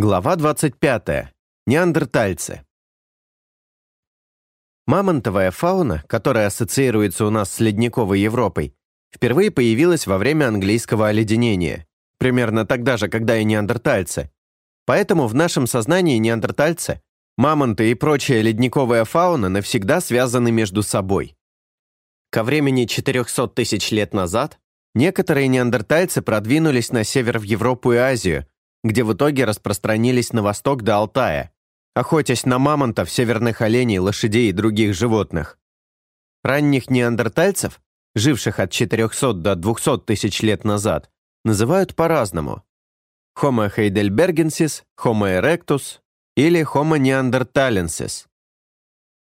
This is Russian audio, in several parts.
Глава 25. Неандертальцы. Мамонтовая фауна, которая ассоциируется у нас с ледниковой Европой, впервые появилась во время английского оледенения, примерно тогда же, когда и неандертальцы. Поэтому в нашем сознании неандертальцы, мамонты и прочая ледниковая фауна навсегда связаны между собой. Ко времени 400 тысяч лет назад некоторые неандертальцы продвинулись на север в Европу и Азию – где в итоге распространились на восток до Алтая, охотясь на мамонтов, северных оленей, лошадей и других животных. Ранних неандертальцев, живших от 400 до 200 тысяч лет назад, называют по-разному. Homo heidelbergensis, Homo erectus или Homo neanderthalensis.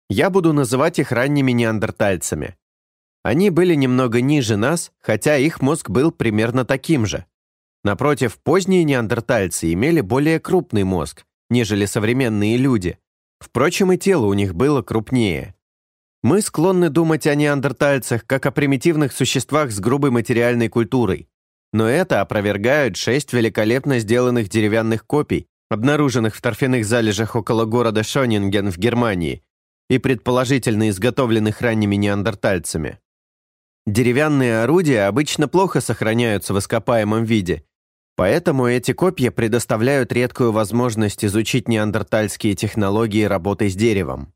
Я буду называть их ранними неандертальцами. Они были немного ниже нас, хотя их мозг был примерно таким же. Напротив, поздние неандертальцы имели более крупный мозг, нежели современные люди. Впрочем, и тело у них было крупнее. Мы склонны думать о неандертальцах как о примитивных существах с грубой материальной культурой. Но это опровергают шесть великолепно сделанных деревянных копий, обнаруженных в торфяных залежах около города Шонинген в Германии и предположительно изготовленных ранними неандертальцами. Деревянные орудия обычно плохо сохраняются в ископаемом виде, Поэтому эти копья предоставляют редкую возможность изучить неандертальские технологии работы с деревом.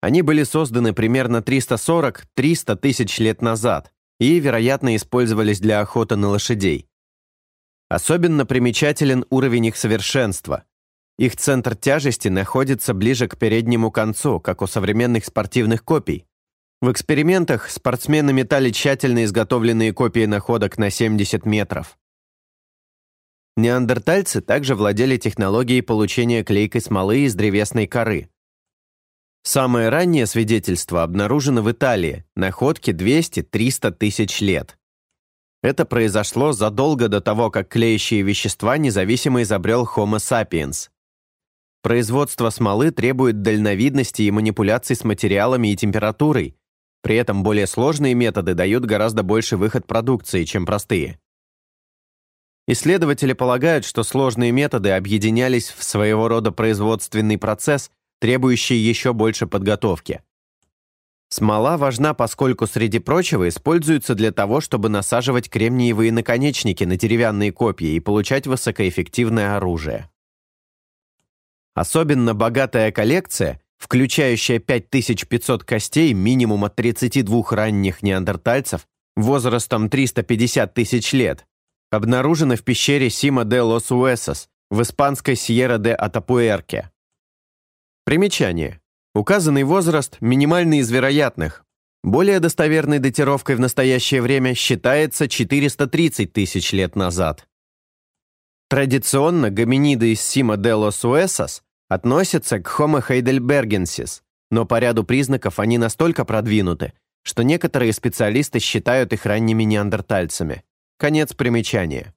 Они были созданы примерно 340-300 тысяч лет назад и, вероятно, использовались для охоты на лошадей. Особенно примечателен уровень их совершенства. Их центр тяжести находится ближе к переднему концу, как у современных спортивных копий. В экспериментах спортсмены метали тщательно изготовленные копии находок на 70 метров. Неандертальцы также владели технологией получения клейкой смолы из древесной коры. Самое раннее свидетельство обнаружено в Италии, находке 200-300 тысяч лет. Это произошло задолго до того, как клеящие вещества независимо изобрел Homo sapiens. Производство смолы требует дальновидности и манипуляций с материалами и температурой, при этом более сложные методы дают гораздо больше выход продукции, чем простые. Исследователи полагают, что сложные методы объединялись в своего рода производственный процесс, требующий еще больше подготовки. Смола важна, поскольку, среди прочего, используется для того, чтобы насаживать кремниевые наконечники на деревянные копья и получать высокоэффективное оружие. Особенно богатая коллекция, включающая 5500 костей минимум от 32 ранних неандертальцев возрастом 350 тысяч лет, обнаружено в пещере Сима де лос Уэсос в испанской Сьерра де Атапуэрке. Примечание. Указанный возраст минимальный из вероятных. Более достоверной датировкой в настоящее время считается 430 тысяч лет назад. Традиционно гоминиды из Сима де лос Уэсос относятся к Homo heidelbergensis, но по ряду признаков они настолько продвинуты, что некоторые специалисты считают их ранними неандертальцами. Конец примечания.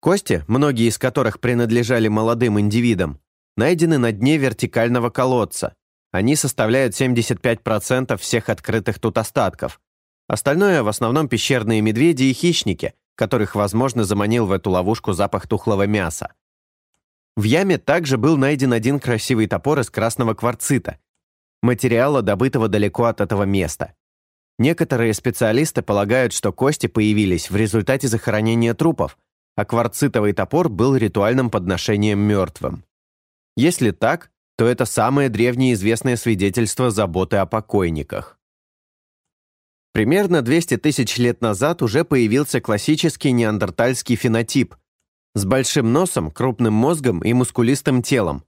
Кости, многие из которых принадлежали молодым индивидам, найдены на дне вертикального колодца. Они составляют 75% всех открытых тут остатков. Остальное в основном пещерные медведи и хищники, которых, возможно, заманил в эту ловушку запах тухлого мяса. В яме также был найден один красивый топор из красного кварцита, материала, добытого далеко от этого места. Некоторые специалисты полагают, что кости появились в результате захоронения трупов, а кварцитовый топор был ритуальным подношением мертвым. Если так, то это самое древнее известное свидетельство заботы о покойниках. Примерно 200 тысяч лет назад уже появился классический неандертальский фенотип с большим носом, крупным мозгом и мускулистым телом.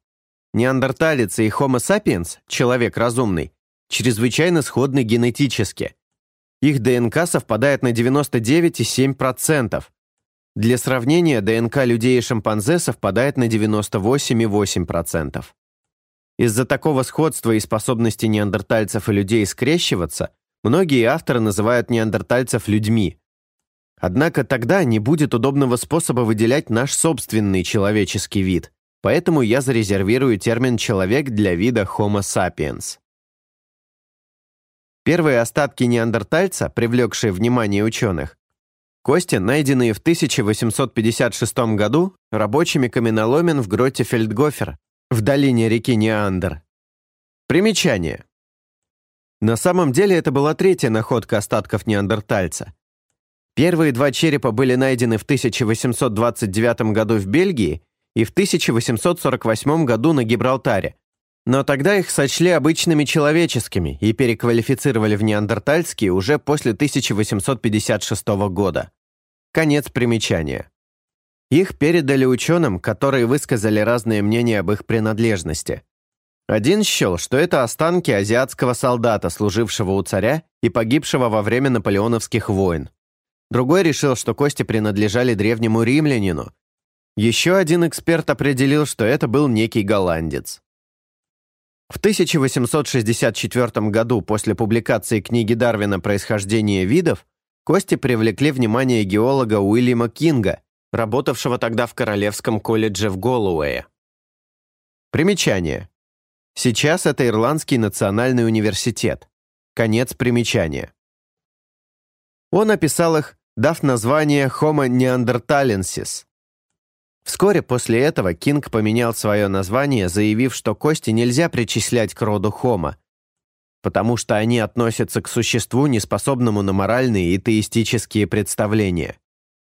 Неандерталец и Homo sapiens, человек разумный, чрезвычайно сходны генетически – их ДНК совпадает на 99,7%. Для сравнения, ДНК людей и шимпанзе совпадает на 98,8%. Из-за такого сходства и способности неандертальцев и людей скрещиваться, многие авторы называют неандертальцев людьми. Однако тогда не будет удобного способа выделять наш собственный человеческий вид, поэтому я зарезервирую термин «человек» для вида Homo sapiens. Первые остатки неандертальца, привлекшие внимание ученых, Кости, найденные в 1856 году рабочими каменоломен в гроте Фельдгофер в долине реки Неандер. Примечание. На самом деле это была третья находка остатков неандертальца. Первые два черепа были найдены в 1829 году в Бельгии и в 1848 году на Гибралтаре, но тогда их сочли обычными человеческими и переквалифицировали в неандертальские уже после 1856 года. Конец примечания. Их передали ученым, которые высказали разные мнения об их принадлежности. Один счел, что это останки азиатского солдата, служившего у царя и погибшего во время наполеоновских войн. Другой решил, что кости принадлежали древнему римлянину. Еще один эксперт определил, что это был некий голландец. В 1864 году после публикации книги Дарвина «Происхождение видов» кости привлекли внимание геолога Уильяма Кинга, работавшего тогда в Королевском колледже в Голуэе. Примечание. Сейчас это Ирландский национальный университет. Конец примечания. Он описал их, дав название Homo neanderthalensis, Вскоре после этого Кинг поменял свое название, заявив, что кости нельзя причислять к роду Хома, потому что они относятся к существу, неспособному на моральные и теистические представления.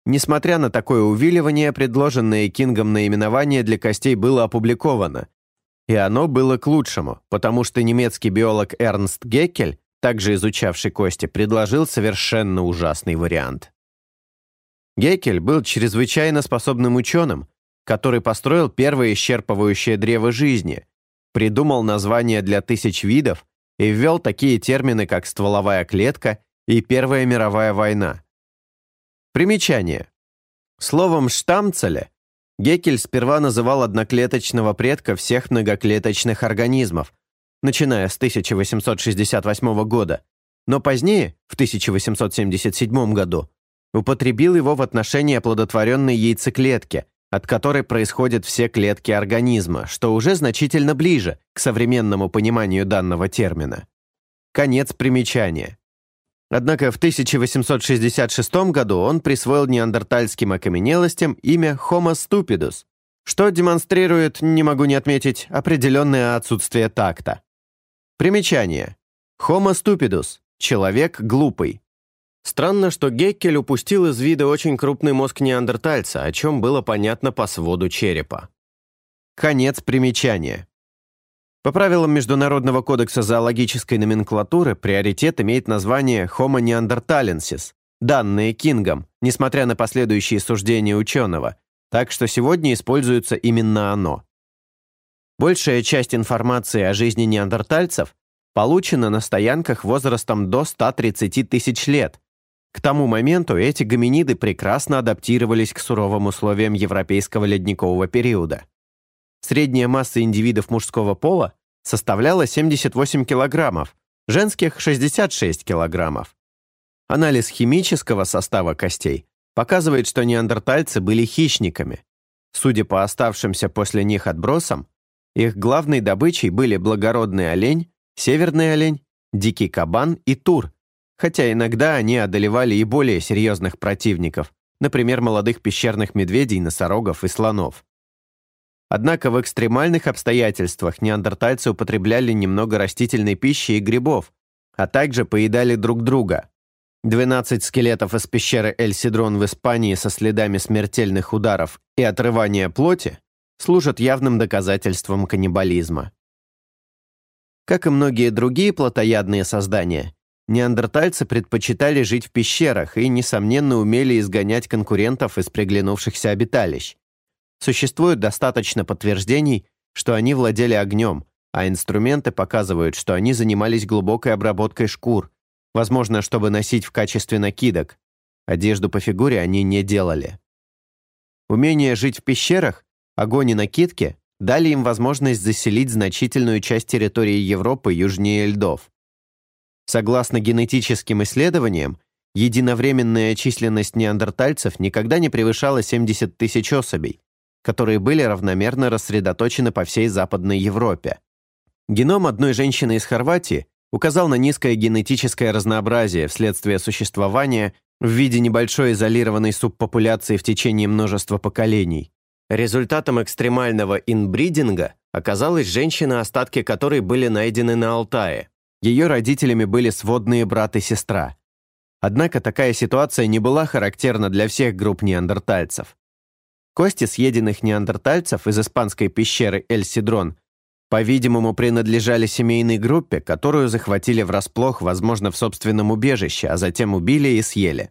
Несмотря на такое увиливание, предложенное Кингом наименование для костей было опубликовано. И оно было к лучшему, потому что немецкий биолог Эрнст Геккель, также изучавший кости, предложил совершенно ужасный вариант. Геккель был чрезвычайно способным ученым, который построил первое исчерпывающее древо жизни, придумал названия для тысяч видов и ввел такие термины, как стволовая клетка и Первая мировая война. Примечание. Словом «штамцеле» Геккель сперва называл одноклеточного предка всех многоклеточных организмов, начиная с 1868 года, но позднее, в 1877 году, употребил его в отношении оплодотворенной яйцеклетки, от которой происходят все клетки организма, что уже значительно ближе к современному пониманию данного термина. Конец примечания. Однако в 1866 году он присвоил неандертальским окаменелостям имя Homo stupidus, что демонстрирует, не могу не отметить, определенное отсутствие такта. Примечание. Homo stupidus – человек глупый. Странно, что Геккель упустил из вида очень крупный мозг неандертальца, о чем было понятно по своду черепа. Конец примечания. По правилам Международного кодекса зоологической номенклатуры приоритет имеет название Homo neanderthalensis, данные Кингом, несмотря на последующие суждения ученого, так что сегодня используется именно оно. Большая часть информации о жизни неандертальцев получена на стоянках возрастом до 130 тысяч лет, к тому моменту эти гоминиды прекрасно адаптировались к суровым условиям европейского ледникового периода. Средняя масса индивидов мужского пола составляла 78 килограммов, женских – 66 килограммов. Анализ химического состава костей показывает, что неандертальцы были хищниками. Судя по оставшимся после них отбросам, их главной добычей были благородный олень, северный олень, дикий кабан и тур, хотя иногда они одолевали и более серьезных противников, например, молодых пещерных медведей, носорогов и слонов. Однако в экстремальных обстоятельствах неандертальцы употребляли немного растительной пищи и грибов, а также поедали друг друга. 12 скелетов из пещеры Эль-Сидрон в Испании со следами смертельных ударов и отрывания плоти служат явным доказательством каннибализма. Как и многие другие плотоядные создания, Неандертальцы предпочитали жить в пещерах и, несомненно, умели изгонять конкурентов из приглянувшихся обиталищ. Существует достаточно подтверждений, что они владели огнем, а инструменты показывают, что они занимались глубокой обработкой шкур, возможно, чтобы носить в качестве накидок. Одежду по фигуре они не делали. Умение жить в пещерах, огонь и накидки дали им возможность заселить значительную часть территории Европы южнее льдов. Согласно генетическим исследованиям, единовременная численность неандертальцев никогда не превышала 70 тысяч особей, которые были равномерно рассредоточены по всей Западной Европе. Геном одной женщины из Хорватии указал на низкое генетическое разнообразие вследствие существования в виде небольшой изолированной субпопуляции в течение множества поколений. Результатом экстремального инбридинга оказалась женщина, остатки которой были найдены на Алтае. Ее родителями были сводные брат и сестра. Однако такая ситуация не была характерна для всех групп неандертальцев. Кости съеденных неандертальцев из испанской пещеры Эль-Сидрон по-видимому, принадлежали семейной группе, которую захватили врасплох, возможно, в собственном убежище, а затем убили и съели.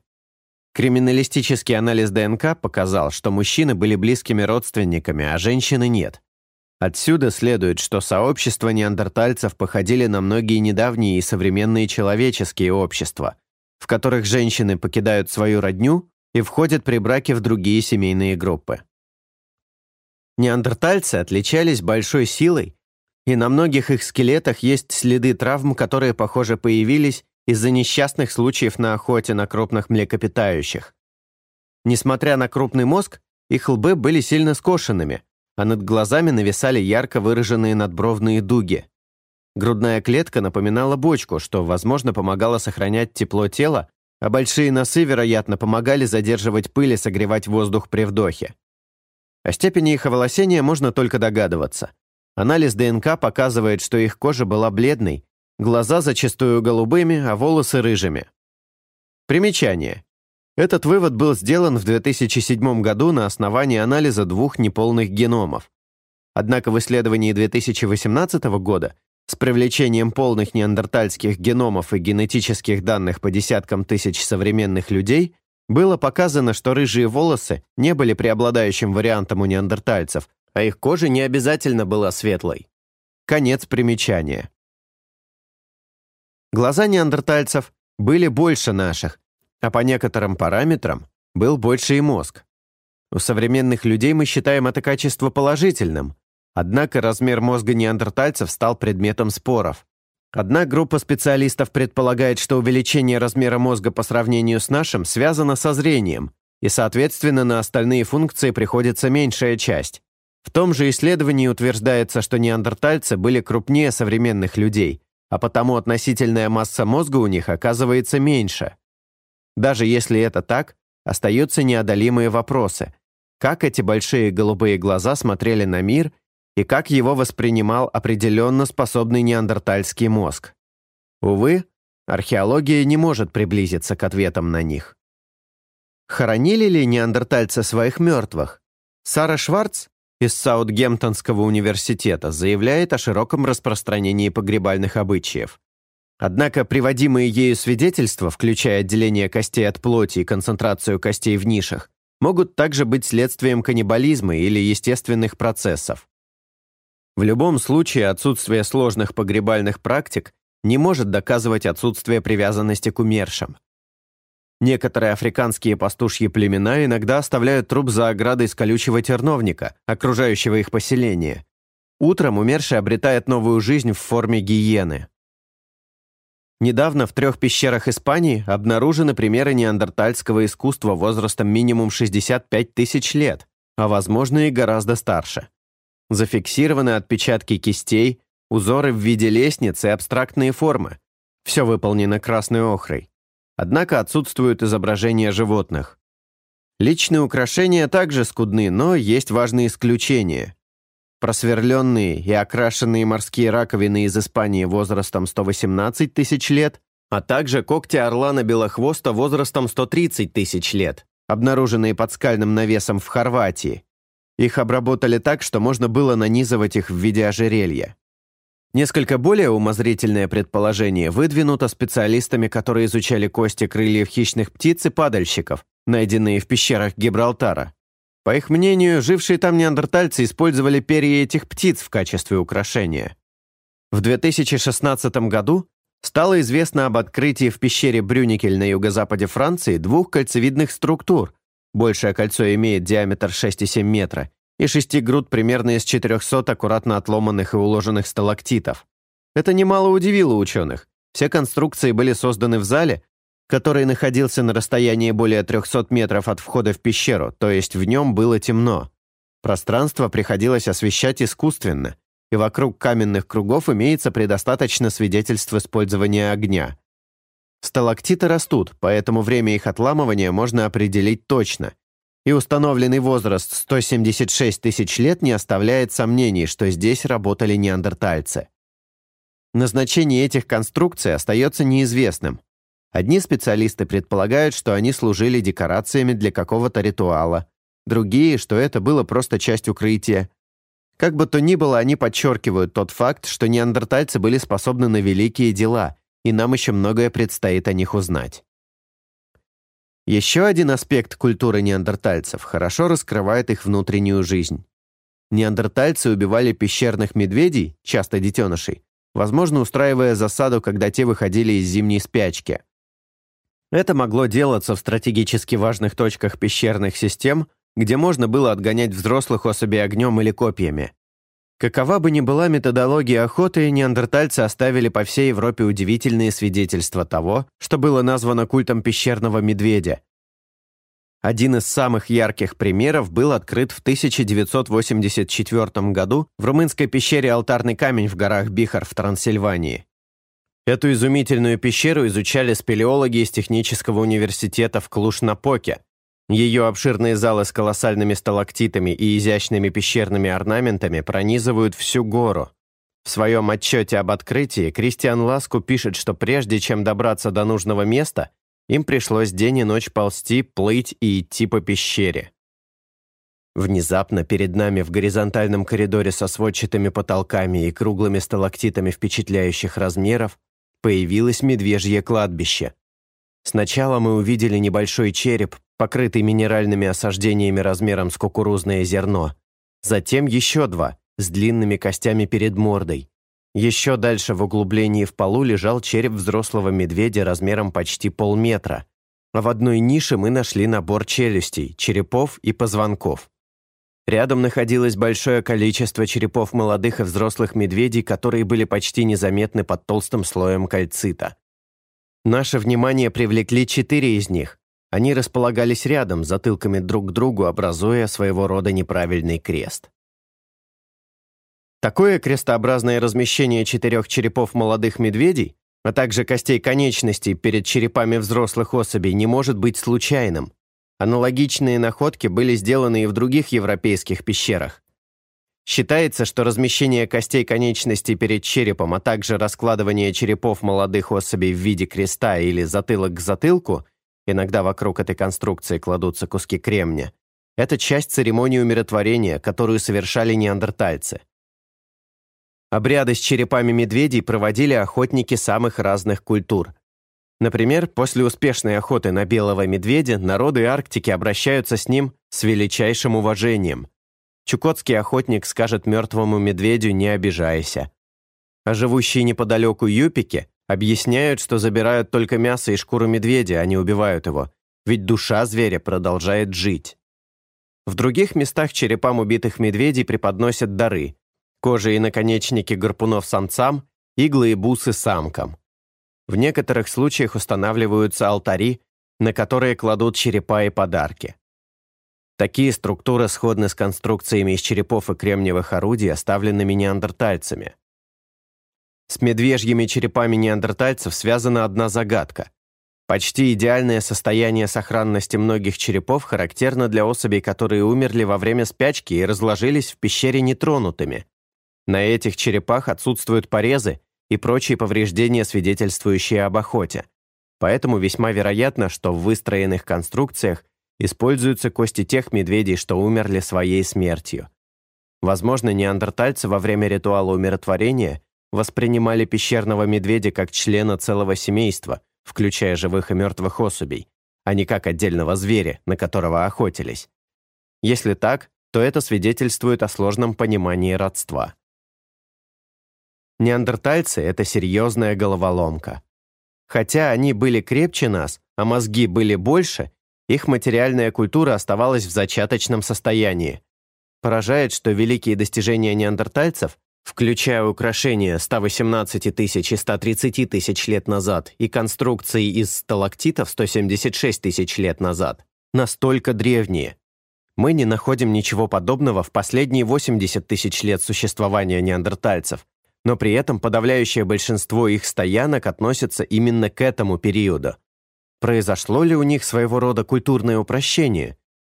Криминалистический анализ ДНК показал, что мужчины были близкими родственниками, а женщины нет. Отсюда следует, что сообщества неандертальцев походили на многие недавние и современные человеческие общества, в которых женщины покидают свою родню и входят при браке в другие семейные группы. Неандертальцы отличались большой силой и на многих их скелетах есть следы травм, которые, похоже, появились из-за несчастных случаев на охоте на крупных млекопитающих. Несмотря на крупный мозг, их лбы были сильно скошенными, а над глазами нависали ярко выраженные надбровные дуги. Грудная клетка напоминала бочку, что, возможно, помогало сохранять тепло тела, а большие носы, вероятно, помогали задерживать пыль и согревать воздух при вдохе. О степени их оволосения можно только догадываться. Анализ ДНК показывает, что их кожа была бледной, глаза зачастую голубыми, а волосы рыжими. Примечание. Этот вывод был сделан в 2007 году на основании анализа двух неполных геномов. Однако в исследовании 2018 года с привлечением полных неандертальских геномов и генетических данных по десяткам тысяч современных людей было показано, что рыжие волосы не были преобладающим вариантом у неандертальцев, а их кожа не обязательно была светлой. Конец примечания. Глаза неандертальцев были больше наших, а по некоторым параметрам был больше и мозг. У современных людей мы считаем это качество положительным, однако размер мозга неандертальцев стал предметом споров. Одна группа специалистов предполагает, что увеличение размера мозга по сравнению с нашим связано со зрением, и, соответственно, на остальные функции приходится меньшая часть. В том же исследовании утверждается, что неандертальцы были крупнее современных людей, а потому относительная масса мозга у них оказывается меньше. Даже если это так, остаются неодолимые вопросы. Как эти большие голубые глаза смотрели на мир и как его воспринимал определенно способный неандертальский мозг? Увы, археология не может приблизиться к ответам на них. Хоронили ли неандертальцы своих мертвых? Сара Шварц, из Саутгемптонского университета заявляет о широком распространении погребальных обычаев. Однако приводимые ею свидетельства, включая отделение костей от плоти и концентрацию костей в нишах, могут также быть следствием каннибализма или естественных процессов. В любом случае отсутствие сложных погребальных практик не может доказывать отсутствие привязанности к умершим. Некоторые африканские пастушьи племена иногда оставляют труп за оградой с колючего терновника, окружающего их поселение. Утром умерший обретает новую жизнь в форме гиены. Недавно в трех пещерах Испании обнаружены примеры неандертальского искусства возрастом минимум 65 тысяч лет, а возможно и гораздо старше. Зафиксированы отпечатки кистей, узоры в виде лестницы и абстрактные формы. Все выполнено красной охрой. Однако отсутствуют изображения животных. Личные украшения также скудны, но есть важные исключения. Просверленные и окрашенные морские раковины из Испании возрастом 118 тысяч лет, а также когти орлана белохвоста возрастом 130 тысяч лет, обнаруженные под скальным навесом в Хорватии. Их обработали так, что можно было нанизывать их в виде ожерелья. Несколько более умозрительное предположение выдвинуто специалистами, которые изучали кости крыльев хищных птиц и падальщиков, найденные в пещерах Гибралтара. По их мнению, жившие там неандертальцы использовали перья этих птиц в качестве украшения. В 2016 году стало известно об открытии в пещере Брюникель на юго-западе Франции двух кольцевидных структур. Большее кольцо имеет диаметр 6,7 метра и шести груд примерно из 400 аккуратно отломанных и уложенных сталактитов. Это немало удивило ученых. Все конструкции были созданы в зале, который находился на расстоянии более 300 метров от входа в пещеру, то есть в нем было темно. Пространство приходилось освещать искусственно, и вокруг каменных кругов имеется предостаточно свидетельств использования огня. Сталактиты растут, поэтому время их отламывания можно определить точно. И установленный возраст 176 тысяч лет не оставляет сомнений, что здесь работали неандертальцы. Назначение этих конструкций остается неизвестным. Одни специалисты предполагают, что они служили декорациями для какого-то ритуала, другие, что это было просто часть укрытия. Как бы то ни было, они подчеркивают тот факт, что неандертальцы были способны на великие дела, и нам еще многое предстоит о них узнать. Еще один аспект культуры неандертальцев хорошо раскрывает их внутреннюю жизнь. Неандертальцы убивали пещерных медведей, часто детенышей, возможно, устраивая засаду, когда те выходили из зимней спячки. Это могло делаться в стратегически важных точках пещерных систем, где можно было отгонять взрослых особей огнем или копьями. Какова бы ни была методология охоты, неандертальцы оставили по всей Европе удивительные свидетельства того, что было названо культом пещерного медведя, один из самых ярких примеров был открыт в 1984 году в румынской пещере «Алтарный камень» в горах Бихар в Трансильвании. Эту изумительную пещеру изучали спелеологи из Технического университета в Клуш-Напоке. Ее обширные залы с колоссальными сталактитами и изящными пещерными орнаментами пронизывают всю гору. В своем отчете об открытии Кристиан Ласку пишет, что прежде чем добраться до нужного места, им пришлось день и ночь ползти, плыть и идти по пещере. Внезапно перед нами в горизонтальном коридоре со сводчатыми потолками и круглыми сталактитами впечатляющих размеров появилось медвежье кладбище. Сначала мы увидели небольшой череп, покрытый минеральными осаждениями размером с кукурузное зерно. Затем еще два, с длинными костями перед мордой. Еще дальше в углублении в полу лежал череп взрослого медведя размером почти полметра. В одной нише мы нашли набор челюстей, черепов и позвонков. Рядом находилось большое количество черепов молодых и взрослых медведей, которые были почти незаметны под толстым слоем кальцита. Наше внимание привлекли четыре из них. Они располагались рядом, затылками друг к другу, образуя своего рода неправильный крест. Такое крестообразное размещение четырех черепов молодых медведей, а также костей конечностей перед черепами взрослых особей не может быть случайным. Аналогичные находки были сделаны и в других европейских пещерах. Считается, что размещение костей конечностей перед черепом, а также раскладывание черепов молодых особей в виде креста или затылок к затылку, иногда вокруг этой конструкции кладутся куски кремня, это часть церемонии умиротворения, которую совершали неандертальцы. Обряды с черепами медведей проводили охотники самых разных культур. Например, после успешной охоты на белого медведя народы Арктики обращаются с ним с величайшим уважением. Чукотский охотник скажет мертвому медведю «не обижайся». А живущие неподалеку юпики объясняют, что забирают только мясо и шкуру медведя, а не убивают его, ведь душа зверя продолжает жить. В других местах черепам убитых медведей преподносят дары, Кожа и наконечники гарпунов самцам, иглы и бусы самкам. В некоторых случаях устанавливаются алтари, на которые кладут черепа и подарки. Такие структуры сходны с конструкциями из черепов и кремниевых орудий, оставленными неандертальцами. С медвежьими черепами неандертальцев связана одна загадка. Почти идеальное состояние сохранности многих черепов характерно для особей, которые умерли во время спячки и разложились в пещере нетронутыми. На этих черепах отсутствуют порезы и прочие повреждения, свидетельствующие об охоте. Поэтому весьма вероятно, что в выстроенных конструкциях используются кости тех медведей, что умерли своей смертью. Возможно, неандертальцы во время ритуала умиротворения воспринимали пещерного медведя как члена целого семейства, включая живых и мертвых особей, а не как отдельного зверя, на которого охотились. Если так, то это свидетельствует о сложном понимании родства. Неандертальцы — это серьезная головоломка. Хотя они были крепче нас, а мозги были больше, их материальная культура оставалась в зачаточном состоянии. Поражает, что великие достижения неандертальцев, включая украшения 118 тысяч и 130 тысяч лет назад и конструкции из сталактитов 176 тысяч лет назад, настолько древние. мы не находим ничего подобного в последние 80 тысяч лет существования неандертальцев, но при этом подавляющее большинство их стоянок относятся именно к этому периоду. Произошло ли у них своего рода культурное упрощение?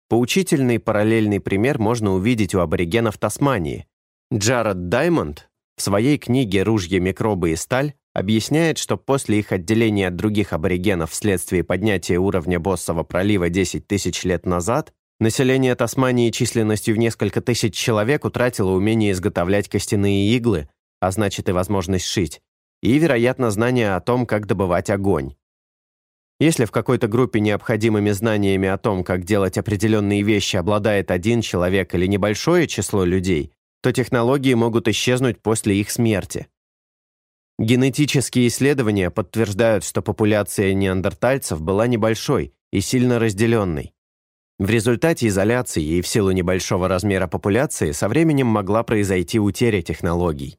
Поучительный параллельный пример можно увидеть у аборигенов Тасмании. Джаред Даймонд в своей книге «Ружья, микробы и сталь» объясняет, что после их отделения от других аборигенов вследствие поднятия уровня Боссового пролива 10 тысяч лет назад, население Тасмании численностью в несколько тысяч человек утратило умение изготовлять костяные иглы, а значит и возможность шить, и, вероятно, знание о том, как добывать огонь. Если в какой-то группе необходимыми знаниями о том, как делать определенные вещи, обладает один человек или небольшое число людей, то технологии могут исчезнуть после их смерти. Генетические исследования подтверждают, что популяция неандертальцев была небольшой и сильно разделенной. В результате изоляции и в силу небольшого размера популяции со временем могла произойти утеря технологий.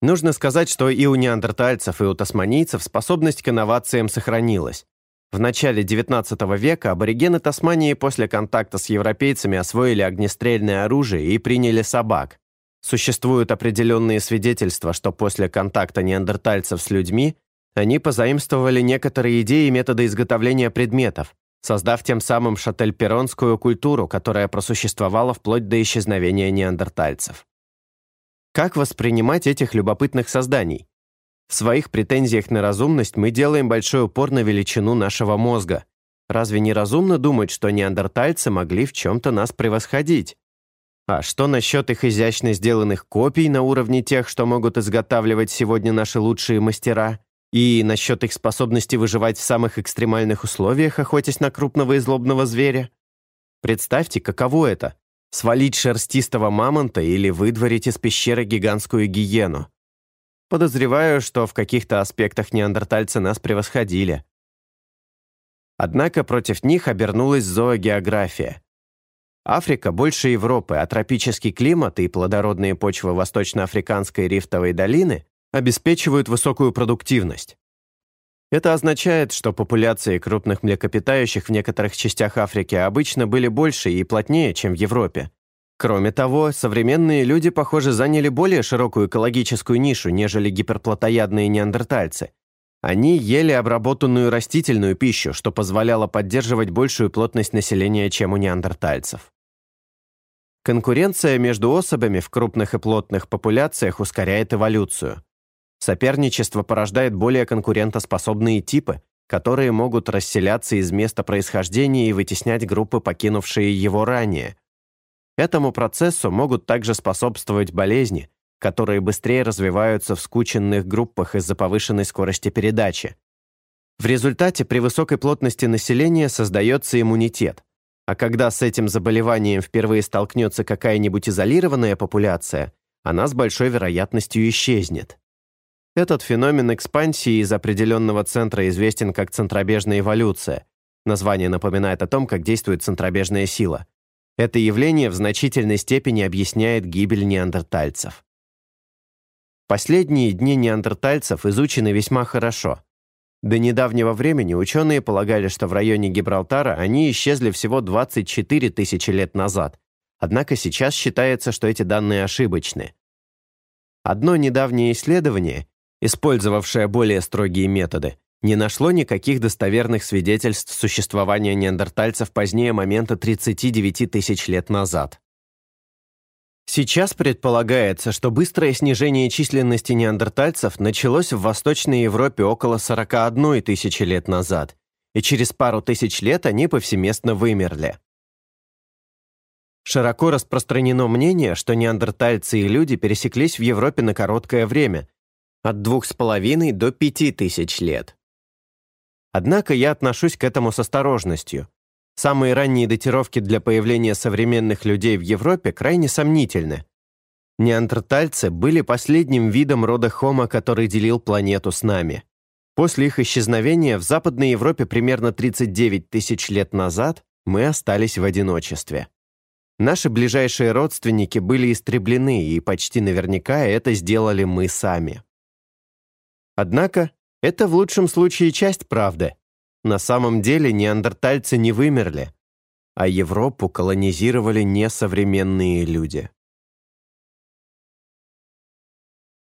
Нужно сказать, что и у неандертальцев, и у тасманийцев способность к инновациям сохранилась. В начале XIX века аборигены Тасмании после контакта с европейцами освоили огнестрельное оружие и приняли собак. Существуют определенные свидетельства, что после контакта неандертальцев с людьми они позаимствовали некоторые идеи и методы изготовления предметов, создав тем самым шательперонскую культуру, которая просуществовала вплоть до исчезновения неандертальцев. Как воспринимать этих любопытных созданий? В своих претензиях на разумность мы делаем большой упор на величину нашего мозга. Разве не разумно думать, что неандертальцы могли в чем-то нас превосходить? А что насчет их изящно сделанных копий на уровне тех, что могут изготавливать сегодня наши лучшие мастера? И насчет их способности выживать в самых экстремальных условиях, охотясь на крупного и злобного зверя? Представьте, каково это Свалить шерстистого мамонта или выдворить из пещеры гигантскую гиену. Подозреваю, что в каких-то аспектах неандертальцы нас превосходили. Однако против них обернулась зоогеография. Африка больше Европы, а тропический климат и плодородные почвы Восточноафриканской рифтовой долины обеспечивают высокую продуктивность. Это означает, что популяции крупных млекопитающих в некоторых частях Африки обычно были больше и плотнее, чем в Европе. Кроме того, современные люди, похоже, заняли более широкую экологическую нишу, нежели гиперплотоядные неандертальцы. Они ели обработанную растительную пищу, что позволяло поддерживать большую плотность населения, чем у неандертальцев. Конкуренция между особями в крупных и плотных популяциях ускоряет эволюцию. Соперничество порождает более конкурентоспособные типы, которые могут расселяться из места происхождения и вытеснять группы, покинувшие его ранее. Этому процессу могут также способствовать болезни, которые быстрее развиваются в скученных группах из-за повышенной скорости передачи. В результате при высокой плотности населения создается иммунитет, а когда с этим заболеванием впервые столкнется какая-нибудь изолированная популяция, она с большой вероятностью исчезнет. Этот феномен экспансии из определенного центра известен как центробежная эволюция. Название напоминает о том, как действует центробежная сила. Это явление в значительной степени объясняет гибель неандертальцев. Последние дни неандертальцев изучены весьма хорошо. До недавнего времени ученые полагали, что в районе Гибралтара они исчезли всего 24 тысячи лет назад, однако сейчас считается, что эти данные ошибочны. Одно недавнее исследование использовавшее более строгие методы, не нашло никаких достоверных свидетельств существования неандертальцев позднее момента 39 тысяч лет назад. Сейчас предполагается, что быстрое снижение численности неандертальцев началось в Восточной Европе около 41 тысячи лет назад, и через пару тысяч лет они повсеместно вымерли. Широко распространено мнение, что неандертальцы и люди пересеклись в Европе на короткое время, от двух с половиной до пяти тысяч лет. Однако я отношусь к этому с осторожностью. Самые ранние датировки для появления современных людей в Европе крайне сомнительны. Неандертальцы были последним видом рода Homo, который делил планету с нами. После их исчезновения в Западной Европе примерно 39 тысяч лет назад мы остались в одиночестве. Наши ближайшие родственники были истреблены, и почти наверняка это сделали мы сами. Однако это в лучшем случае часть правды. На самом деле неандертальцы не вымерли. а Европу колонизировали несовременные люди.